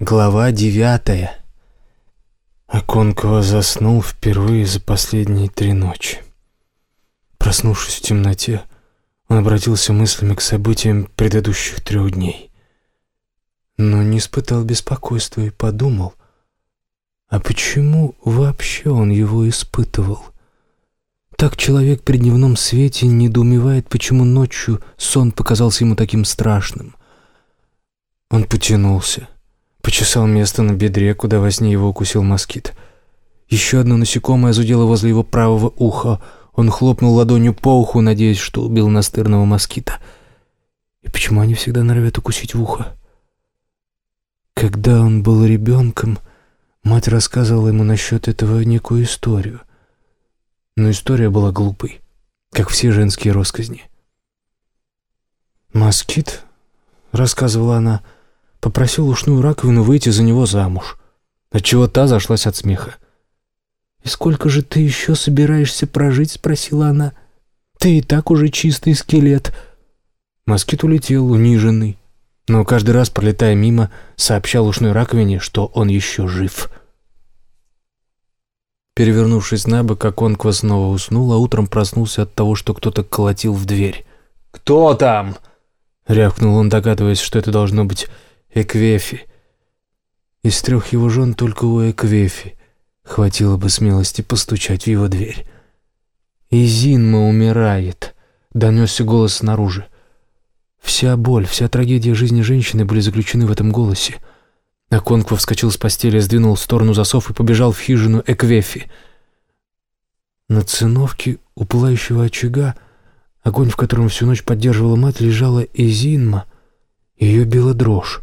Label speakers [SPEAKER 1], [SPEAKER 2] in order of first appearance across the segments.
[SPEAKER 1] Глава девятая. Аконкова заснул впервые за последние три ночи. Проснувшись в темноте, он обратился мыслями к событиям предыдущих трех дней. Но не испытал беспокойства и подумал, а почему вообще он его испытывал? Так человек при дневном свете недоумевает, почему ночью сон показался ему таким страшным. Он потянулся, почесал место на бедре, куда во сне его укусил москит. Еще одно насекомое зудело возле его правого уха. Он хлопнул ладонью по уху, надеясь, что убил настырного москита. И почему они всегда норовят укусить в ухо? Когда он был ребенком, мать рассказывала ему насчет этого некую историю — но история была глупой, как все женские росказни. «Москит», — рассказывала она, — попросил ушную раковину выйти за него замуж, отчего та зашлась от смеха. «И сколько же ты еще собираешься прожить?» — спросила она. «Ты и так уже чистый скелет». Москит улетел, униженный, но каждый раз, пролетая мимо, сообщал ушной раковине, что он еще жив — Перевернувшись на бок, Аконква снова уснул, а утром проснулся от того, что кто-то колотил в дверь.
[SPEAKER 2] «Кто там?»
[SPEAKER 1] — рявкнул он, догадываясь, что это должно быть Эквефи. Из трех его жен только у Эквефи хватило бы смелости постучать в его дверь. «И Зинма умирает», — донесся голос снаружи. Вся боль, вся трагедия жизни женщины были заключены в этом голосе — Аконква вскочил с постели, сдвинул в сторону засов и побежал в хижину Эквефи. На циновке у пылающего очага, огонь в котором всю ночь поддерживала мать, лежала Изинма. Ее била дрожь.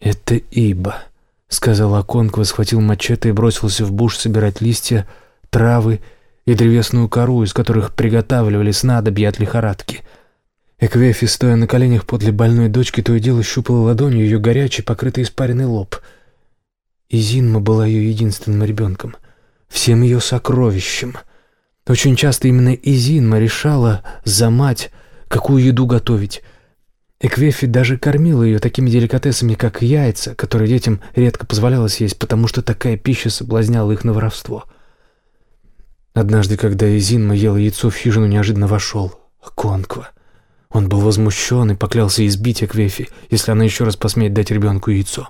[SPEAKER 1] «Это Иба», — сказал Аконква, схватил мачете и бросился в буш собирать листья, травы и древесную кору, из которых приготавливали снадобья от лихорадки — Эквефи, стоя на коленях подле больной дочки, то и дело щупала ладонью ее горячий, покрытый испаренный лоб. И Зинма была ее единственным ребенком, всем ее сокровищем. Очень часто именно Изинма решала за мать, какую еду готовить. Эквефи даже кормила ее такими деликатесами, как яйца, которые детям редко позволялось есть, потому что такая пища соблазняла их на воровство. Однажды, когда Изинма ела яйцо, в хижину неожиданно вошел Конква. Он был возмущен и поклялся избить Эквефи, если она еще раз посмеет дать ребенку яйцо.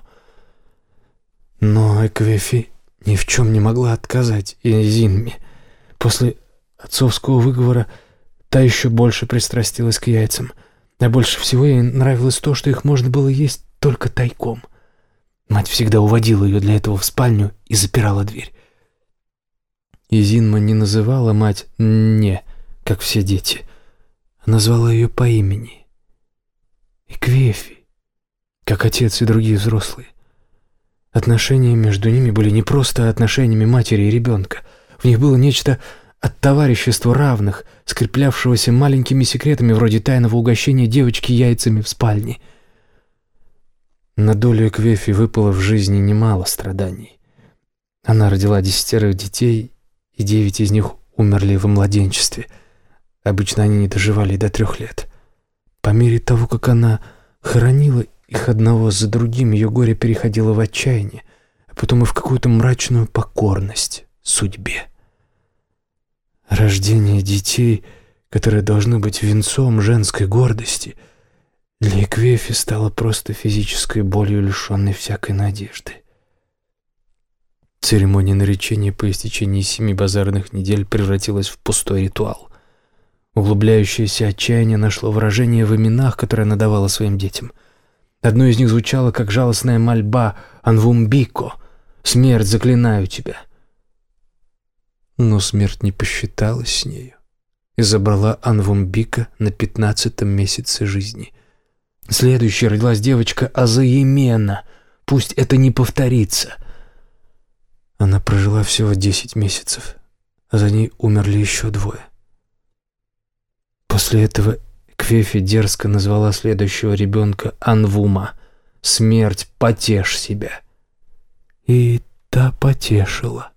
[SPEAKER 1] Но Эквефи ни в чем не могла отказать Изинме. После отцовского выговора та еще больше пристрастилась к яйцам. А больше всего ей нравилось то, что их можно было есть только тайком. Мать всегда уводила ее для этого в спальню и запирала дверь. Изинма не называла мать «не», как все дети назвала ее по имени. И Квефи, как отец и другие взрослые. Отношения между ними были не просто отношениями матери и ребенка. В них было нечто от товарищества равных, скреплявшегося маленькими секретами вроде тайного угощения девочки яйцами в спальне. На долю Квефи выпало в жизни немало страданий. Она родила десятерых детей, и девять из них умерли во младенчестве — Обычно они не доживали до трех лет. По мере того, как она хоронила их одного за другим, ее горе переходило в отчаяние, а потом и в какую-то мрачную покорность судьбе. Рождение детей, которые должны быть венцом женской гордости, для Эквефи стало просто физической болью, лишенной всякой надежды. Церемония наречения по истечении семи базарных недель превратилась в пустой ритуал. Углубляющееся отчаяние нашло выражение в именах, которые она давала своим детям. Одно из них звучало как жалостная мольба «Анвумбико» — «Смерть, заклинаю тебя». Но смерть не посчиталась с нею и забрала Анвумбика на пятнадцатом месяце жизни. Следующей родилась девочка Азаемена. Пусть это не повторится. Она прожила всего десять месяцев, а за ней умерли еще двое. После этого Квефи дерзко назвала следующего ребенка Анвума. «Смерть, потешь себя». И та потешила.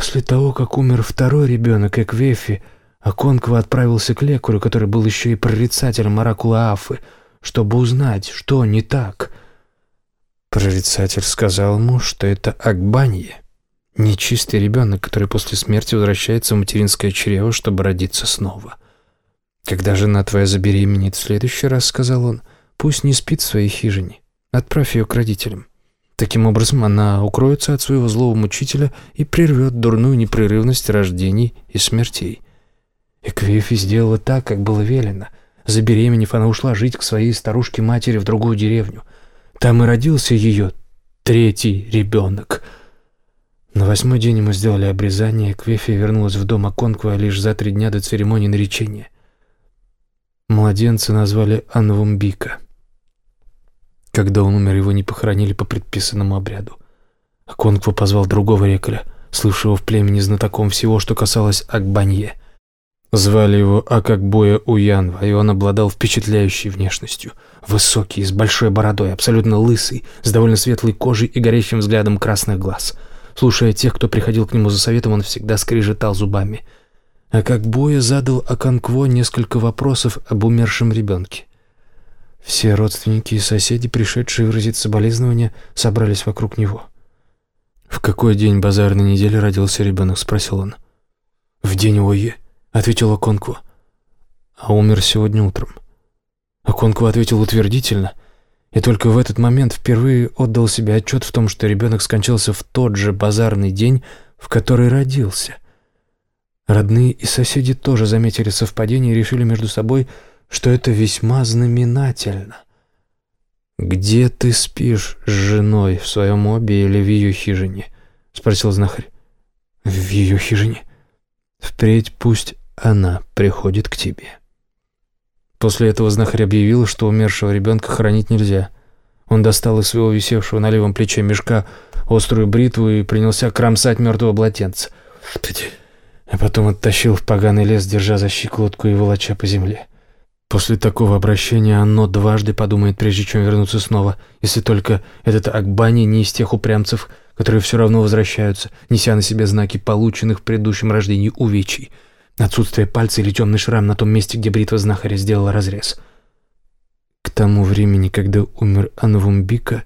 [SPEAKER 1] После того, как умер второй ребенок Эквефи, Аконква отправился к лекарю, который был еще и прорицателем оракула Афы, чтобы узнать, что не так. Прорицатель сказал ему, что это Акбанье, нечистый ребенок, который после смерти возвращается в материнское чрево, чтобы родиться снова. «Когда жена твоя забеременеет в следующий раз, — сказал он, — пусть не спит в своей хижине, отправь ее к родителям. Таким образом, она укроется от своего злого мучителя и прервет дурную непрерывность рождений и смертей». Эквифи сделала так, как было велено. Забеременев, она ушла жить к своей старушке-матери в другую деревню. Там и родился ее третий ребенок. На восьмой день ему сделали обрезание, Квефия вернулась в дом Аконква лишь за три дня до церемонии наречения. Младенца назвали Анвумбика. Когда он умер, его не похоронили по предписанному обряду. Аконква позвал другого рекаря, слывшего в племени знатоком всего, что касалось Акбанье. Звали его Акакбоя Уянва, и он обладал впечатляющей внешностью. Высокий, с большой бородой, абсолютно лысый, с довольно светлой кожей и горящим взглядом красных глаз. Слушая тех, кто приходил к нему за советом, он всегда скрежетал зубами. Акакбоя задал Аканкво несколько вопросов об умершем ребенке. Все родственники и соседи, пришедшие выразить соболезнования, собрались вокруг него. «В какой день базарной недели родился ребенок?» — спросил он. «В день Ое», — ответила Конква. «А умер сегодня утром». А Конква ответил утвердительно, и только в этот момент впервые отдал себе отчет в том, что ребенок скончался в тот же базарный день, в который родился. Родные и соседи тоже заметили совпадение и решили между собой, что это весьма знаменательно. «Где ты спишь с женой, в своем обе или в ее хижине?» — спросил знахарь. «В ее хижине?» «Впредь пусть она приходит к тебе. После этого знахарь объявил, что умершего ребенка хоронить нельзя. Он достал из своего висевшего на левом плече мешка острую бритву и принялся кромсать мертвого блатенца. А потом оттащил в поганый лес, держа за щиколотку и волоча по земле. После такого обращения оно дважды подумает, прежде чем вернуться снова, если только этот Акбани не из тех упрямцев, которые все равно возвращаются, неся на себе знаки полученных в предыдущем рождении увечий — Отсутствие пальца или темный шрам на том месте, где бритва знахаря сделала разрез. К тому времени, когда умер Анвумбика,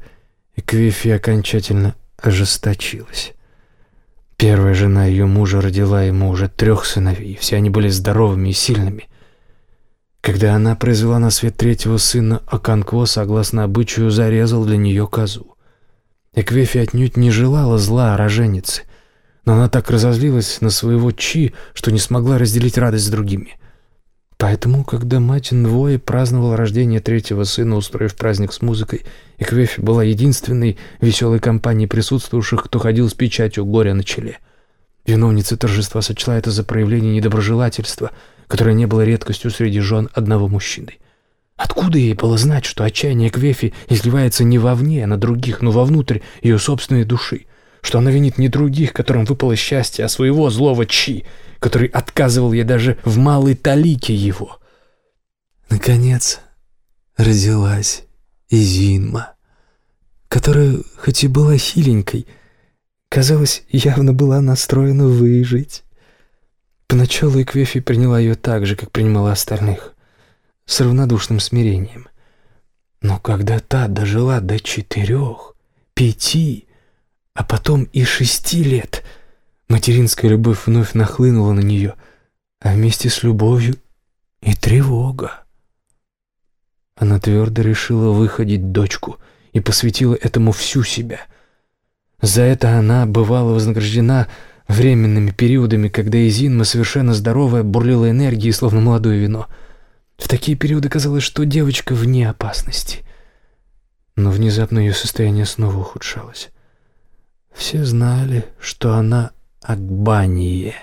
[SPEAKER 1] Эквефи окончательно ожесточилась. Первая жена ее мужа родила ему уже трех сыновей, все они были здоровыми и сильными. Когда она произвела на свет третьего сына, Аканкво, согласно обычаю, зарезал для нее козу. Эквефи отнюдь не желала зла роженицы — но она так разозлилась на своего Чи, что не смогла разделить радость с другими. Поэтому, когда мать Нвои праздновала рождение третьего сына, устроив праздник с музыкой, и Квефи была единственной веселой компанией присутствующих, кто ходил с печатью горя на челе. Виновница торжества сочла это за проявление недоброжелательства, которое не было редкостью среди жен одного мужчины. Откуда ей было знать, что отчаяние Квефи изливается не вовне, а на других, но вовнутрь ее собственной души? что она винит не других, которым выпало счастье, а своего злого Чи, который отказывал ей даже в малой талике его. Наконец родилась Изинма, которая, хоть и была хиленькой, казалось, явно была настроена выжить. Поначалу Эквефи приняла ее так же, как принимала остальных, с равнодушным смирением. Но когда та дожила до четырех, пяти, а потом и шести лет материнская любовь вновь нахлынула на нее, а вместе с любовью и тревога. Она твердо решила выходить дочку и посвятила этому всю себя. За это она бывала вознаграждена временными периодами, когда Изинма, совершенно здоровая, бурлила энергией, словно молодое вино. В такие периоды казалось, что девочка вне опасности. Но внезапно ее состояние снова ухудшалось. Все знали, что она Акбание.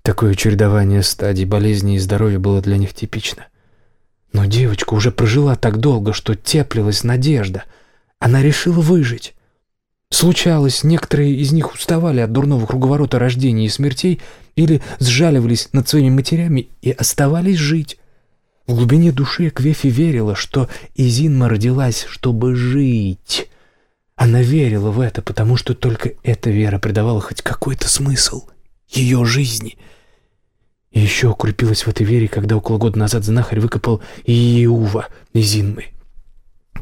[SPEAKER 1] Такое чередование стадий болезни и здоровья было для них типично. Но девочка уже прожила так долго, что теплилась надежда. Она решила выжить. Случалось, некоторые из них уставали от дурного круговорота рождений и смертей или сжаливались над своими матерями и оставались жить. В глубине души Квефи верила, что Изинма родилась, чтобы жить. Она верила в это, потому что только эта вера придавала хоть какой-то смысл ее жизни. И еще укрепилась в этой вере, когда около года назад знахарь выкопал Иеува из Инмы.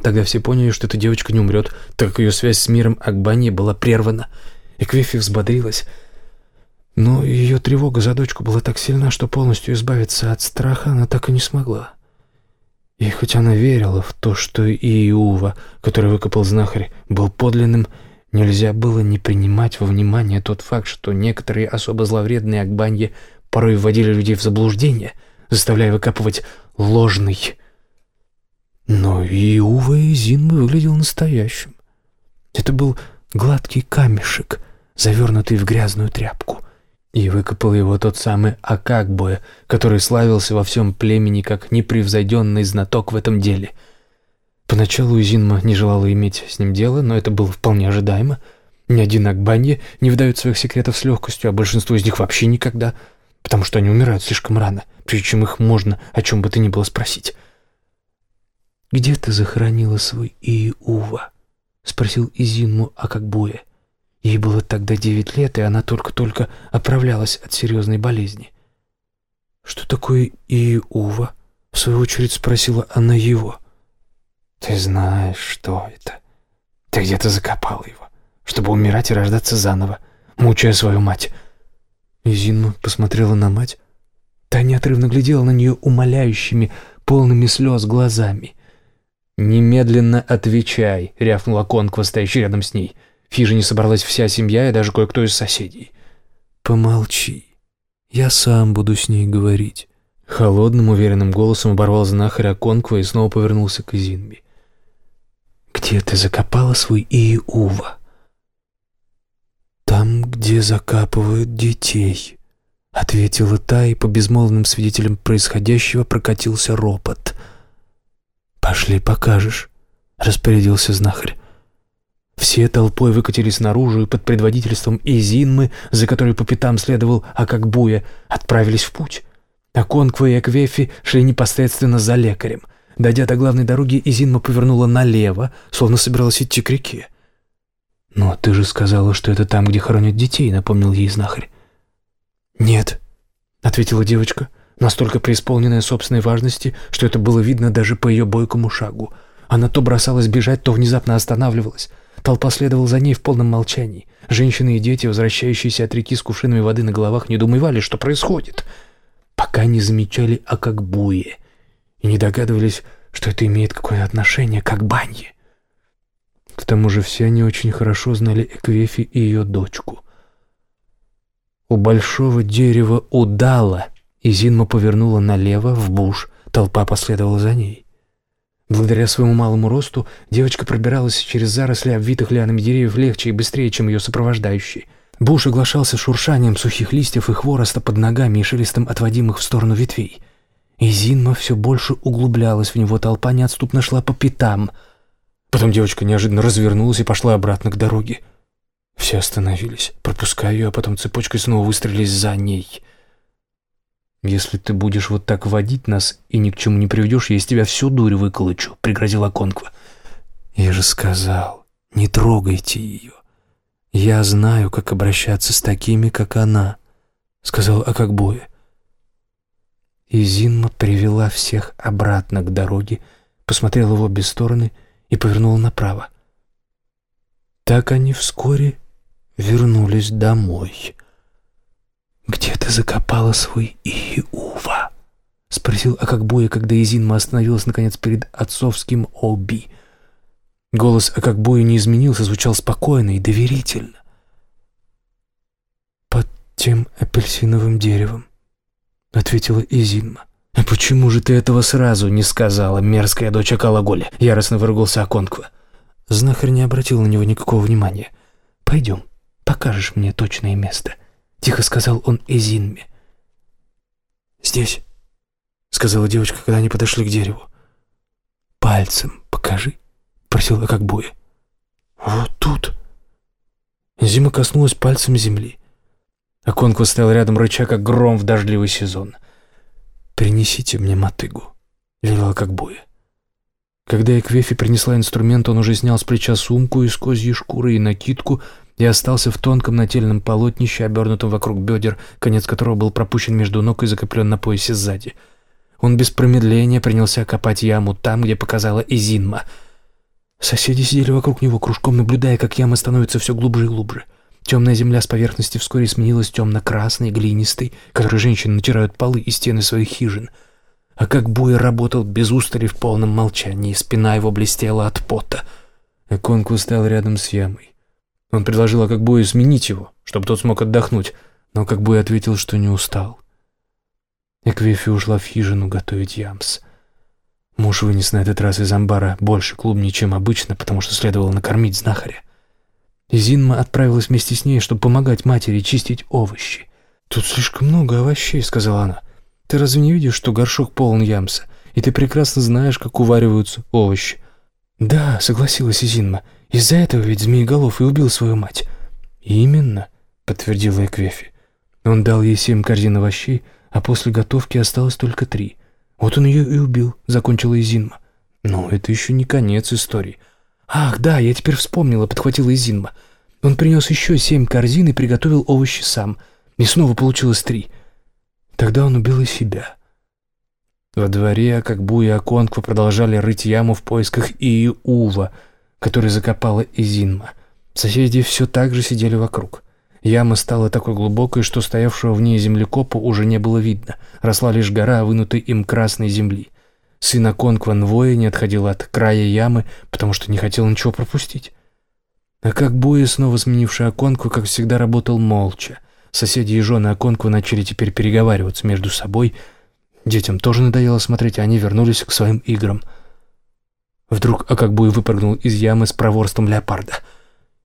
[SPEAKER 1] Тогда все поняли, что эта девочка не умрет, так как ее связь с миром Акбани была прервана. Эквефи взбодрилась. Но ее тревога за дочку была так сильна, что полностью избавиться от страха она так и не смогла. И хоть она верила в то, что Иува, который выкопал знахарь, был подлинным, нельзя было не принимать во внимание тот факт, что некоторые особо зловредные Акбаньи порой вводили людей в заблуждение, заставляя выкапывать ложный. Но Иува из Зинмы выглядел настоящим. Это был гладкий камешек, завернутый в грязную тряпку. И выкопал его тот самый Акакбоя, который славился во всем племени как непревзойденный знаток в этом деле. Поначалу Изинма не желала иметь с ним дело, но это было вполне ожидаемо. Ни один Акбанье не выдают своих секретов с легкостью, а большинство из них вообще никогда, потому что они умирают слишком рано, прежде чем их можно о чем бы то ни было спросить. «Где ты захоронила свой Иува?» — спросил Изинму Акакбоя. Ей было тогда девять лет, и она только-только оправлялась от серьезной болезни. «Что такое Иува?» — в свою очередь спросила она его. «Ты знаешь, что это. Ты где-то закопал его, чтобы умирать и рождаться заново, мучая свою мать». Изинма посмотрела на мать. Та неотрывно глядела на нее умоляющими, полными слез глазами. «Немедленно отвечай», — рявкнула Конква, стоящий рядом с ней. В хижине собралась вся семья и даже кое-кто из соседей. «Помолчи. Я сам буду с ней говорить». Холодным, уверенным голосом оборвал знахаря Конква и снова повернулся к Изинби. «Где ты закопала свой Иува?» «Там, где закапывают детей», — ответила та, и по безмолвным свидетелям происходящего прокатился ропот. «Пошли, покажешь», — распорядился знахарь. Все толпой выкатились наружу и под предводительством Изинмы, за которой по пятам следовал Акакбуя, отправились в путь. А Конква и Аквефи шли непосредственно за лекарем. Дойдя до главной дороги, Изинма повернула налево, словно собиралась идти к реке. «Но ты же сказала, что это там, где хоронят детей», — напомнил ей знахарь. «Нет», — ответила девочка, настолько преисполненная собственной важности, что это было видно даже по ее бойкому шагу. Она то бросалась бежать, то внезапно останавливалась. Толпа следовала за ней в полном молчании. Женщины и дети, возвращающиеся от реки с кувшинами воды на головах, недоумевали, что происходит, пока не замечали Акакбуе и не догадывались, что это имеет какое-то отношение к Акбанье. К тому же все они очень хорошо знали Эквефи и ее дочку. У большого дерева удала, и Зинма повернула налево, в буш, толпа последовала за ней. Благодаря своему малому росту девочка пробиралась через заросли обвитых лианами деревьев легче и быстрее, чем ее сопровождающий. Буш оглашался шуршанием сухих листьев и хвороста под ногами и шелестом отводимых в сторону ветвей. И Зинма все больше углублялась в него, толпа неотступно шла по пятам. Потом девочка неожиданно развернулась и пошла обратно к дороге. Все остановились, пропуская ее, а потом цепочкой снова выстрелились за ней — «Если ты будешь вот так водить нас и ни к чему не приведешь, я из тебя всю дурь выколочу», — пригрозила Конква. «Я же сказал, не трогайте ее. Я знаю, как обращаться с такими, как она», — сказал Акакбоя. И Зинма привела всех обратно к дороге, посмотрела в обе стороны и повернула направо. Так они вскоре вернулись домой. «Где ты закопала свой Иува?» — спросил Акакбоя, когда Изинма остановилась, наконец, перед отцовским Оби. Голос Акакбоя не изменился, звучал спокойно и доверительно. «Под тем апельсиновым деревом», — ответила Изинма. «А почему же ты этого сразу не сказала, мерзкая дочь Акалаголя?» — яростно выругался Аконква. Знахарь не обратил на него никакого внимания. «Пойдем, покажешь мне точное место». — тихо сказал он Эзинме. «Здесь», — сказала девочка, когда они подошли к дереву. «Пальцем покажи», — просил Акакбоя. «Вот тут». Зима коснулась пальцем земли. Аконква стоял рядом, рыча, как гром в дождливый сезон. «Принесите мне мотыгу», — велел Акакбоя. Когда Эквефи принесла инструмент, он уже снял с плеча сумку из козьей шкуры и накидку, и остался в тонком нательном полотнище, обернутом вокруг бедер, конец которого был пропущен между ног и закреплен на поясе сзади. Он без промедления принялся копать яму там, где показала Изинма. Соседи сидели вокруг него кружком, наблюдая, как яма становится все глубже и глубже. Темная земля с поверхности вскоре сменилась темно-красной, глинистой, которой женщины натирают полы и стены своих хижин. А как Буя работал без устали в полном молчании, спина его блестела от пота. Эконкву стоял рядом с ямой. Он предложил Акакбою сменить его, чтобы тот смог отдохнуть, но Акакбой ответил, что не устал. Эквефи ушла в хижину готовить ямс. Муж вынес на этот раз из амбара больше клубней, чем обычно, потому что следовало накормить знахаря. И Зинма отправилась вместе с ней, чтобы помогать матери чистить овощи. «Тут слишком много овощей», — сказала она. «Ты разве не видишь, что горшок полон ямса, и ты прекрасно знаешь, как увариваются овощи?» «Да», — согласилась Изинма, — «из-за этого ведь Змееголов и убил свою мать». «Именно», — подтвердила Эквефи. Он дал ей семь корзин овощей, а после готовки осталось только три. Вот он ее и убил, — закончила Изинма. Но это еще не конец истории. «Ах, да, я теперь вспомнила», — подхватила Изинма. Он принес еще семь корзин и приготовил овощи сам. И снова получилось три. Тогда он убил и себя. Во дворе Акакбу и Аконква продолжали рыть яму в поисках Ииува, который закопала Изинма. Соседи все так же сидели вокруг. Яма стала такой глубокой, что стоявшего в ней землекопа уже не было видно. Росла лишь гора, вынутой им красной земли. Сын Аконква Нвоя не отходил от края ямы, потому что не хотел ничего пропустить. А как Буя, снова сменивший Аконкву, как всегда, работал молча. Соседи и жены Аконква начали теперь переговариваться между собой. Детям тоже надоело смотреть, а они вернулись к своим играм. Вдруг Акакбуй выпрыгнул из ямы с проворством леопарда.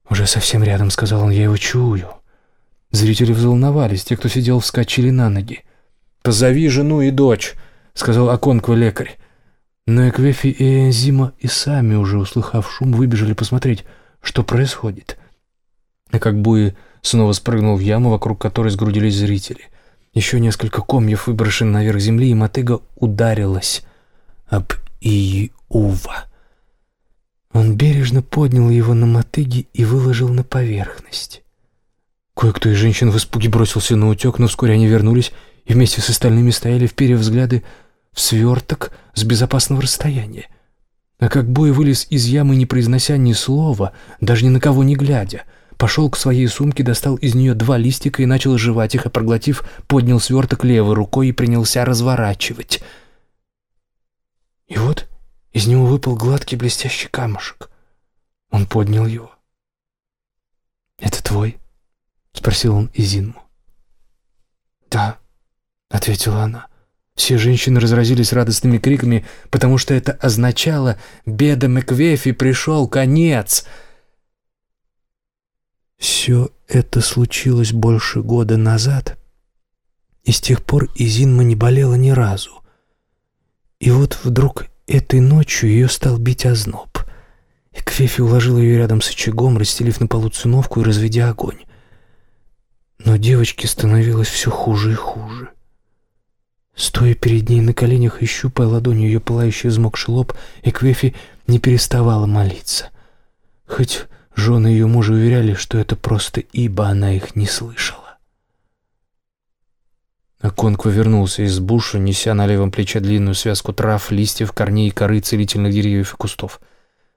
[SPEAKER 1] «Уже совсем рядом», — сказал он, — «я его чую». Зрители взволновались, те, кто сидел, вскочили на ноги. «Позови жену и дочь», — сказал Аконква лекарь. Но Эквефи и Энзима и сами, уже услыхав шум, выбежали посмотреть, что происходит. А как Буи снова спрыгнул в яму, вокруг которой сгрудились зрители. Еще несколько комьев выброшены наверх земли, и мотыга ударилась об Иува. Он бережно поднял его на мотыге и выложил на поверхность. Кое-кто из женщин в испуге бросился на утек, но вскоре они вернулись и вместе с остальными стояли, вперев взгляды в сверток с безопасного расстояния. А как бой вылез из ямы, не произнося ни слова, даже ни на кого не глядя, пошел к своей сумке, достал из нее два листика и начал жевать их, а проглотив, поднял сверток левой рукой и принялся разворачивать. И вот из него выпал гладкий блестящий камушек. Он поднял его. «Это твой?» — спросил он Изинму. «Да», — ответила она. Все женщины разразились радостными криками, потому что это означало «Беда Маквефи пришел конец!» Все это случилось больше года назад, и с тех пор Изинма не болела ни разу. И вот вдруг этой ночью ее стал бить озноб. И Квефи уложил ее рядом с очагом, расстелив на полу циновку и разведя огонь. Но девочке становилось все хуже и хуже. Стоя перед ней на коленях и щупая ладонью ее пылающий взмокший лоб, Эквефи не переставала молиться. Хоть жены ее мужа уверяли, что это просто ибо она их не слышала. Аконква вернулся из буша, неся на левом плече длинную связку трав, листьев, корней и коры целительных деревьев и кустов.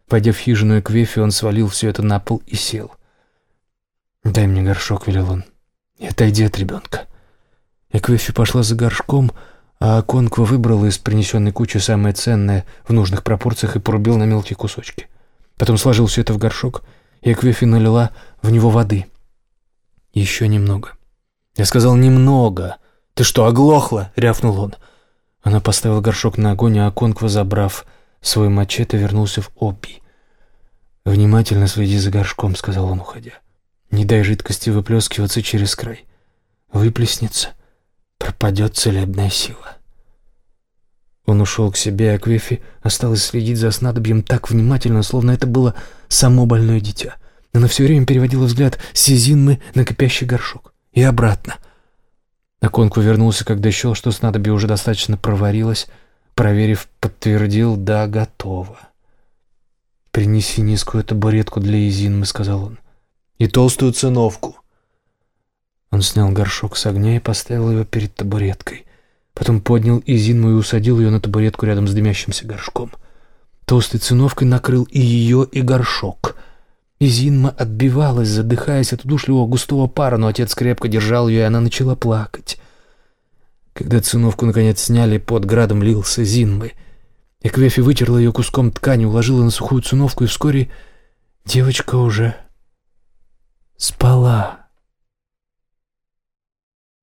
[SPEAKER 1] Пойдя в хижину Эквефи, он свалил все это на пол и сел. «Дай мне горшок», — велел он, — «и отойди от ребенка». Эквефи пошла за горшком, а Конква выбрала из принесенной кучи самое ценное в нужных пропорциях и порубил на мелкие кусочки. Потом сложил все это в горшок, и Эквефи налила в него воды. Еще немного. Я сказал «немного». «Ты что, оглохла?» — рявкнул он. Она поставила горшок на огонь, а Конква, забрав свой мачете, вернулся в Опи. «Внимательно следи за горшком», — сказал он, уходя. «Не дай жидкости выплескиваться через край. Выплеснется, пропадет целебная сила. Он ушел к себе, а Квефи осталось следить за снадобьем так внимательно, словно это было само больное дитя. Она все время переводила взгляд с Сизинмы на кипящий горшок и обратно. Аконку вернулся, когда счел, что снадобье уже достаточно проварилось. Проверив, подтвердил «да, готово». «Принеси низкую табуретку для Изинмы», — сказал он, — «и толстую циновку». Он снял горшок с огня и поставил его перед табуреткой. Потом поднял Изинму и усадил ее на табуретку рядом с дымящимся горшком. Толстой циновкой накрыл и ее, и горшок. И Зинма отбивалась, задыхаясь от удушливого густого пара, но отец крепко держал ее, и она начала плакать. Когда циновку наконец сняли, под градом лился Зинмы. Эквефи вытерла ее куском ткани, уложила на сухую циновку, и вскоре девочка уже спала.